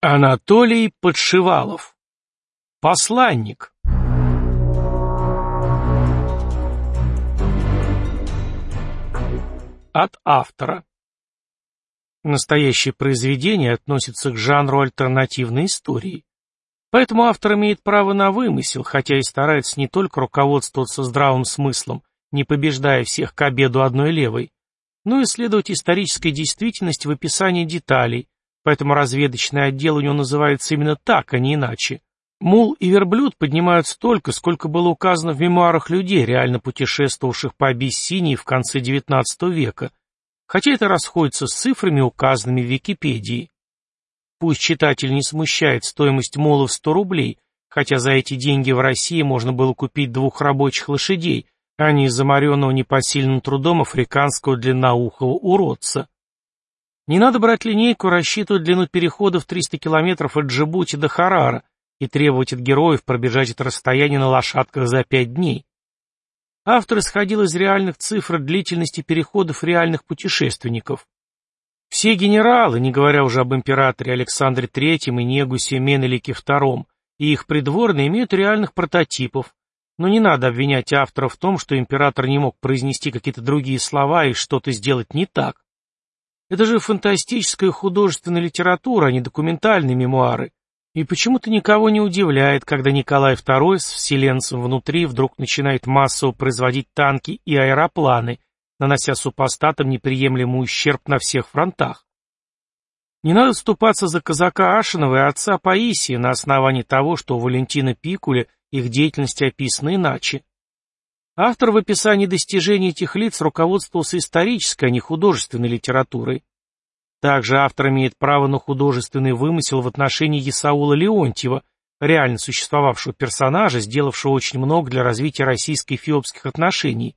Анатолий Подшивалов. Посланник. От автора. Настоящее произведение относится к жанру альтернативной истории. Поэтому автор имеет право на вымысел, хотя и старается не только руководствоваться здравым смыслом, не побеждая всех к обеду одной левой, но и исследовать исторической действительности в описании деталей, поэтому разведочный отдел у него называется именно так, а не иначе. Мул и верблюд поднимают столько, сколько было указано в мемуарах людей, реально путешествовавших по Абиссинии в конце XIX века, хотя это расходится с цифрами, указанными в Википедии. Пусть читатель не смущает стоимость мола в 100 рублей, хотя за эти деньги в России можно было купить двух рабочих лошадей, а не замаренного непосильным трудом африканского длинноухого уродца. Не надо брать линейку, рассчитывать длину перехода в 300 километров от Джибути до Харара и требовать от героев пробежать это расстояние на лошадках за пять дней. Автор исходил из реальных цифр длительности переходов реальных путешественников. Все генералы, не говоря уже об императоре Александре III и Негусе Менелике II, и их придворные имеют реальных прототипов, но не надо обвинять автора в том, что император не мог произнести какие-то другие слова и что-то сделать не так. Это же фантастическая художественная литература, а не документальные мемуары. И почему-то никого не удивляет, когда Николай II с вселенцем внутри вдруг начинает массово производить танки и аэропланы, нанося супостатам неприемлемый ущерб на всех фронтах. Не надо вступаться за казака Ашинова и отца Паисия на основании того, что у Валентина Пикуля их деятельность описана иначе. Автор в описании достижений этих лиц руководствовался исторической, а не художественной литературой. Также автор имеет право на художественный вымысел в отношении Исаула Леонтьева, реально существовавшего персонажа, сделавшего очень много для развития российско-эфиопских отношений,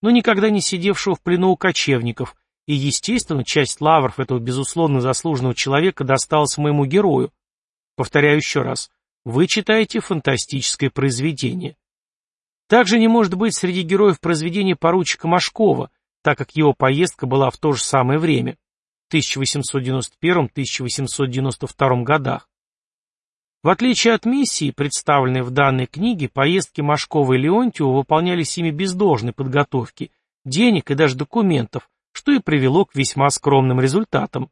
но никогда не сидевшего в плену у кочевников, и, естественно, часть лавров этого безусловно заслуженного человека досталась моему герою. Повторяю еще раз, вы читаете фантастическое произведение. Также не может быть среди героев произведения поручика Машкова, так как его поездка была в то же самое время, 1891-1892 годах. В отличие от миссии, представленной в данной книге, поездки Машкова и Леонтьева выполнялись ими без должной подготовки, денег и даже документов, что и привело к весьма скромным результатам.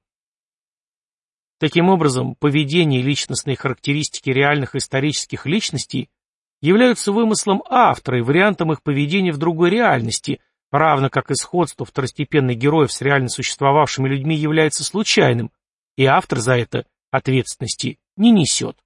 Таким образом, поведение и личностные характеристики реальных исторических личностей являются вымыслом автора и вариантом их поведения в другой реальности, равно как и сходство второстепенных героев с реально существовавшими людьми является случайным, и автор за это ответственности не несет.